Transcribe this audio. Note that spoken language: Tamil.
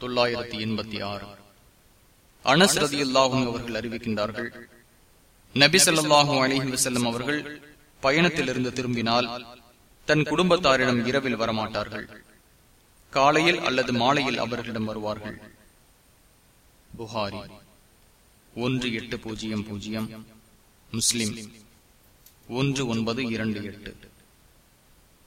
தொள்ளாயிரத்தி எண்பத்தி ஆறு. அனஸ் ரதி அல்லாஹும் அவர்கள் அறிவிக்கின்றார்கள் நபி சொல்லாஹும் அலிஹி வசல்லம் அவர்கள் பயணத்திலிருந்து திரும்பினால் தன் குடும்பத்தாரிடம் இரவில் வரமாட்டார்கள். காலையில் அல்லது மாலையில் அவர்களிடம் வருவார்கள். புகாரி ஒன்று எட்டு பூஜ்ஜியம் பூஜ்ஜியம் முஸ்லிம் ஒன்று ஒன்பது இரண்டு எட்டு.